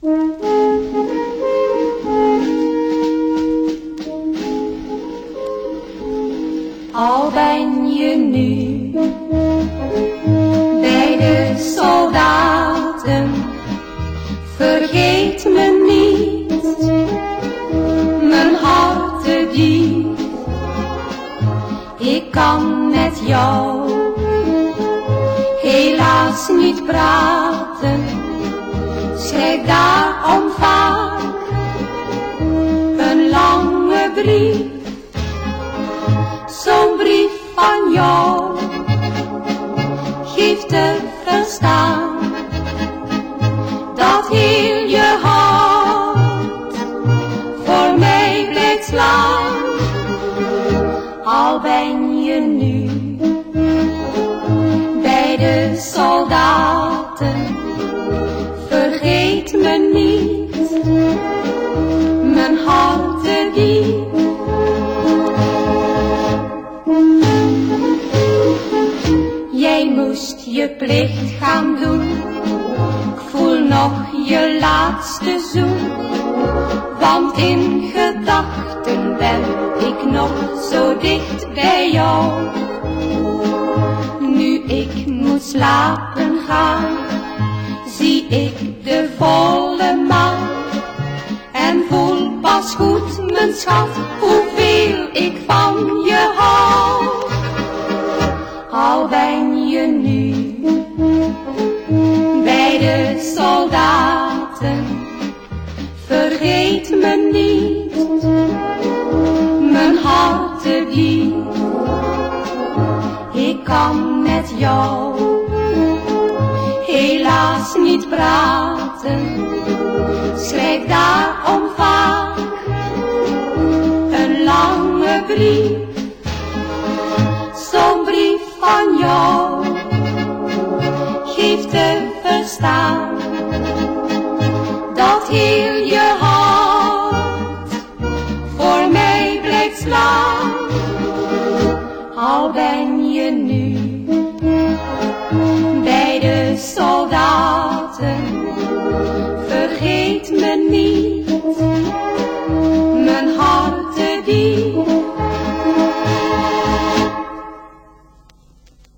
Al ben je nu bij de soldaten, vergeet me niet, mijn harte diep. Ik kan met jou helaas niet praten, schrijf daarom vaak een lange brief zo'n brief van jou geeft te verstaan dat heel je hart voor mij blijft slaan. Al ben je nu me niet, mijn hart diep. Jij moest je plicht gaan doen. Ik voel nog je laatste zoen. Want in gedachten ben ik nog zo dicht bij jou. Nu ik moet slapen gaan, volle maan. En voel pas goed, mijn schat, hoeveel ik van je hou. Al ben je nu bij de soldaten, vergeet me niet, mijn hart diep. Ik kan met jou helaas niet praten, schrijf daarom vaak een lange brief zo'n brief van jou geeft te verstaan dat heel je hart voor mij blijft slaan. Al ben je nu me. niet